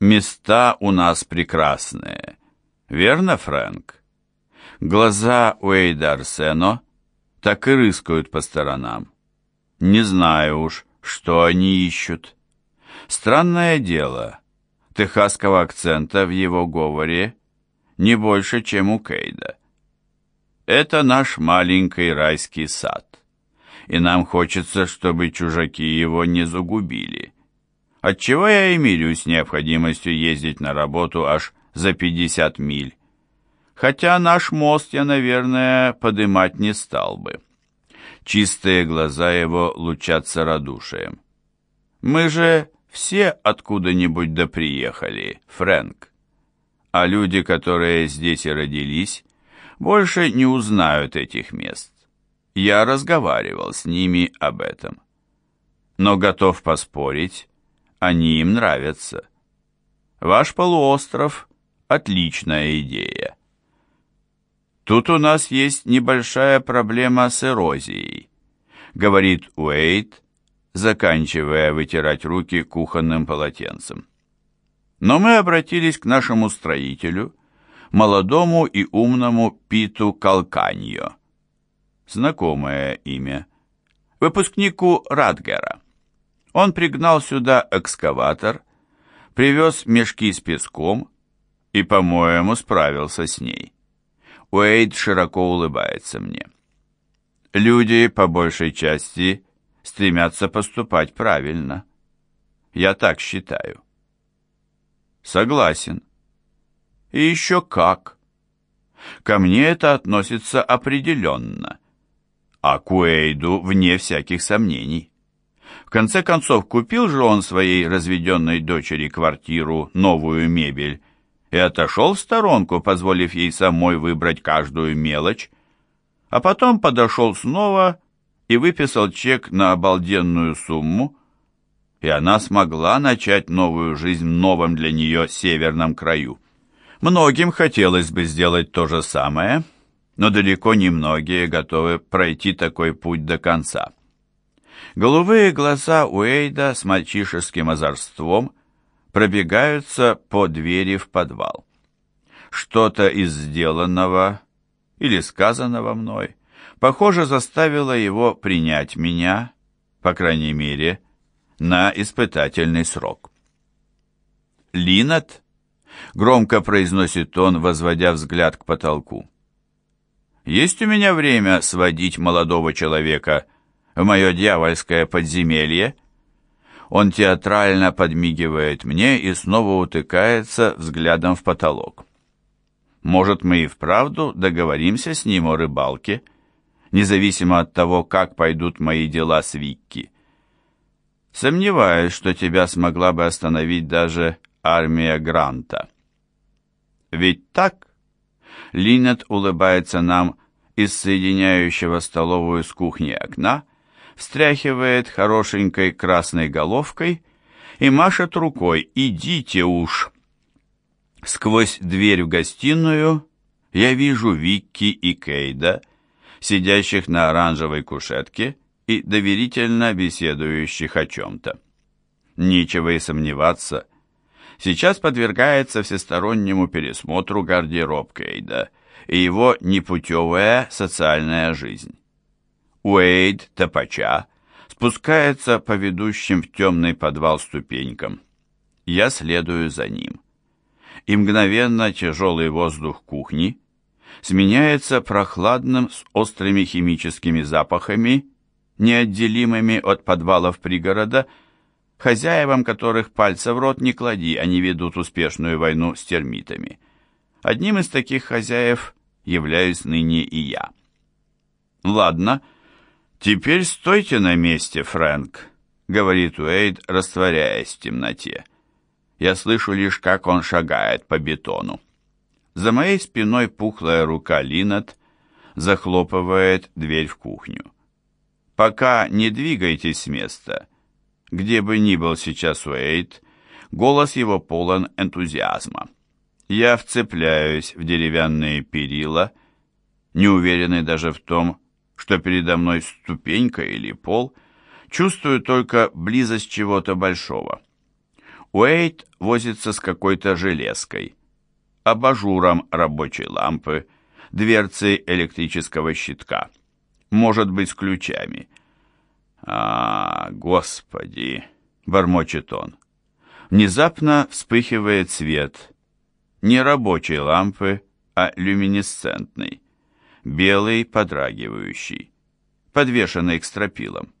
Места у нас прекрасные. Верно, Фрэнк? Глаза Уэйда Арсено так и рыскают по сторонам. Не знаю уж, что они ищут. Странное дело, техасского акцента в его говоре не больше, чем у Кейда. Это наш маленький райский сад, и нам хочется, чтобы чужаки его не загубили. Отчего я и мирюсь необходимостью ездить на работу аж за 50 миль. Хотя наш мост я, наверное, подымать не стал бы. Чистые глаза его лучатся радушием. Мы же все откуда-нибудь да приехали, Фрэнк. А люди, которые здесь и родились, больше не узнают этих мест. Я разговаривал с ними об этом. Но готов поспорить, они им нравятся. Ваш полуостров – отличная идея. Тут у нас есть небольшая проблема с эрозией, говорит Уэйт, заканчивая вытирать руки кухонным полотенцем. Но мы обратились к нашему строителю, молодому и умному Питу Калканьо. Знакомое имя. Выпускнику Радгера. Он пригнал сюда экскаватор, привез мешки с песком и, по-моему, справился с ней. Уэйд широко улыбается мне. Люди, по большей части, стремятся поступать правильно. Я так считаю. Согласен. И еще как. Ко мне это относится определенно, а к Уэйду вне всяких сомнений. В конце концов, купил же он своей разведенной дочери квартиру, новую мебель, и отошел в сторонку, позволив ей самой выбрать каждую мелочь, а потом подошел снова и выписал чек на обалденную сумму, и она смогла начать новую жизнь в новом для нее северном краю. Многим хотелось бы сделать то же самое, но далеко не многие готовы пройти такой путь до конца. Голубые глаза Уэйда с мальчишеским озорством пробегаются по двери в подвал. Что-то из сделанного или сказанного мной, похоже, заставило его принять меня, по крайней мере, на испытательный срок. «Линат?» — громко произносит он, возводя взгляд к потолку. «Есть у меня время сводить молодого человека в мое дьявольское подземелье. Он театрально подмигивает мне и снова утыкается взглядом в потолок. Может, мы и вправду договоримся с ним о рыбалке, независимо от того, как пойдут мои дела с Викки. Сомневаюсь, что тебя смогла бы остановить даже армия Гранта. Ведь так? Линет улыбается нам из соединяющего столовую с кухней окна, встряхивает хорошенькой красной головкой и машет рукой «Идите уж!». Сквозь дверь в гостиную я вижу Викки и Кейда, сидящих на оранжевой кушетке и доверительно беседующих о чем-то. Нечего и сомневаться, сейчас подвергается всестороннему пересмотру гардероб Кейда и его непутевая социальная жизнь. Уэйд, топача, спускается по ведущим в темный подвал ступенькам. Я следую за ним. И мгновенно тяжелый воздух кухни сменяется прохладным с острыми химическими запахами, неотделимыми от подвалов пригорода, хозяевам которых пальца в рот не клади, они ведут успешную войну с термитами. Одним из таких хозяев являюсь ныне и я. Ладно, — «Теперь стойте на месте, Фрэнк», — говорит Уэйд, растворяясь в темноте. Я слышу лишь, как он шагает по бетону. За моей спиной пухлая рука Линнет захлопывает дверь в кухню. «Пока не двигайтесь с места», где бы ни был сейчас Уэйд, голос его полон энтузиазма. Я вцепляюсь в деревянные перила, не уверенный даже в том, что передо мной ступенька или пол, чувствую только близость чего-то большого. Уэйт возится с какой-то железкой, абажуром рабочей лампы, дверцей электрического щитка, может быть, с ключами. «А, господи!» — бормочет он. Внезапно вспыхивает свет. Не рабочей лампы, а люминесцентный. Белый, подрагивающий. Подвешенный к стропилам.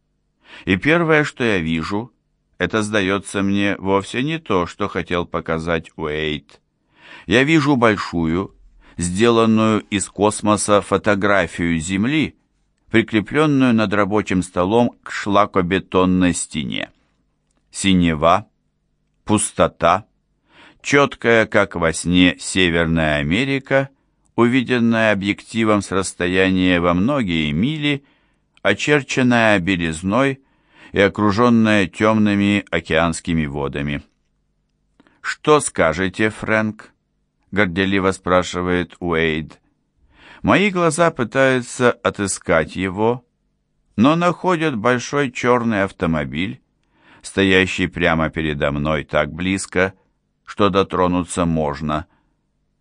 И первое, что я вижу, это, сдается мне, вовсе не то, что хотел показать Уэйт. Я вижу большую, сделанную из космоса фотографию Земли, прикрепленную над рабочим столом к шлакобетонной стене. Синева, пустота, четкая, как во сне, Северная Америка, увиденная объективом с расстояния во многие мили, очерченная белизной и окруженная темными океанскими водами. «Что скажете, Фрэнк?» — горделиво спрашивает Уэйд. Мои глаза пытаются отыскать его, но находят большой черный автомобиль, стоящий прямо передо мной так близко, что дотронуться можно.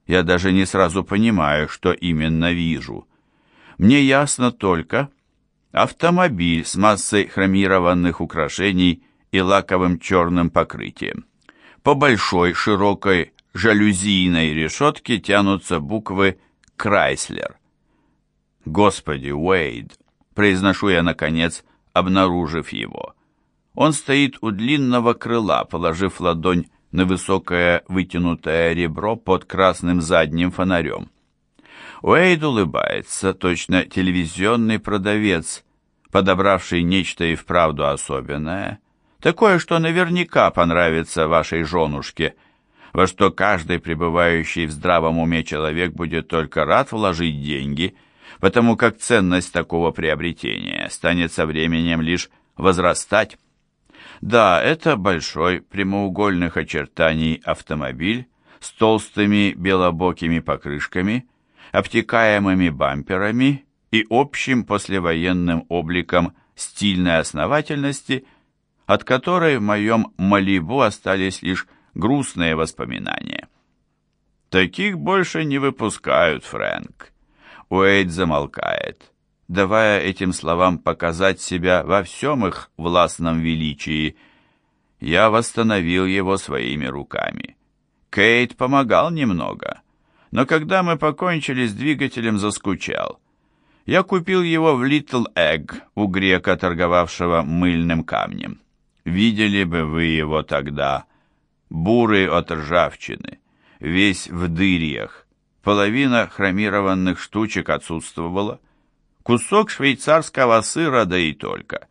Я даже не сразу понимаю, что именно вижу. Мне ясно только автомобиль с массой хромированных украшений и лаковым черным покрытием. По большой широкой жалюзийной решетке тянутся буквы «Крайслер». «Господи, Уэйд!» — произношу я, наконец, обнаружив его. Он стоит у длинного крыла, положив ладонь на высокое вытянутое ребро под красным задним фонарем. Уэйд улыбается, точно телевизионный продавец, подобравший нечто и вправду особенное, такое, что наверняка понравится вашей женушке, во что каждый пребывающий в здравом уме человек будет только рад вложить деньги, потому как ценность такого приобретения станет со временем лишь возрастать. Да, это большой прямоугольных очертаний автомобиль с толстыми белобокими покрышками, обтекаемыми бамперами и общим послевоенным обликом стильной основательности, от которой в моем Малибу остались лишь грустные воспоминания. Таких больше не выпускают, Фрэнк. Уэйд замолкает давая этим словам показать себя во всем их властном величии. Я восстановил его своими руками. Кейт помогал немного, но когда мы покончили с двигателем, заскучал. Я купил его в Little Egg у грека, торговавшего мыльным камнем. Видели бы вы его тогда, бурый от ржавчины, весь в дырьях, половина хромированных штучек отсутствовала, Кусок швейцарского сыра, да и только.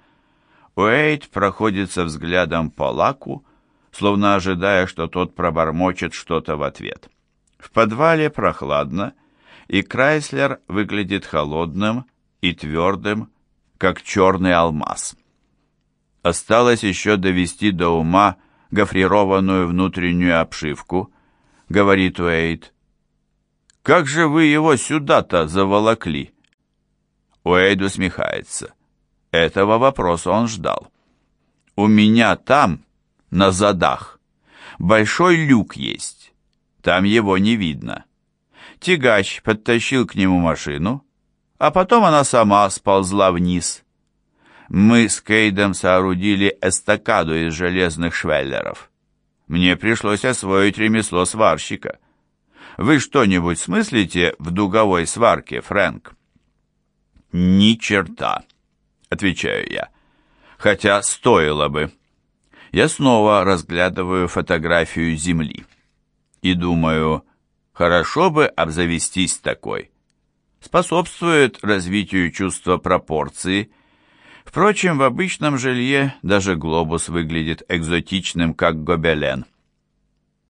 Уэйт проходится взглядом по лаку, словно ожидая, что тот пробормочет что-то в ответ. В подвале прохладно, и Крайслер выглядит холодным и твердым, как черный алмаз. Осталось еще довести до ума гофрированную внутреннюю обшивку, говорит Уэйт. «Как же вы его сюда-то заволокли?» Уэйд усмехается. Этого вопроса он ждал. «У меня там, на задах, большой люк есть. Там его не видно». Тягач подтащил к нему машину, а потом она сама сползла вниз. Мы с Кейдом соорудили эстакаду из железных швеллеров. Мне пришлось освоить ремесло сварщика. Вы что-нибудь смыслите в дуговой сварке, Фрэнк? «Ни черта», — отвечаю я. «Хотя стоило бы». Я снова разглядываю фотографию Земли и думаю, хорошо бы обзавестись такой. Способствует развитию чувства пропорции. Впрочем, в обычном жилье даже глобус выглядит экзотичным, как гобелен.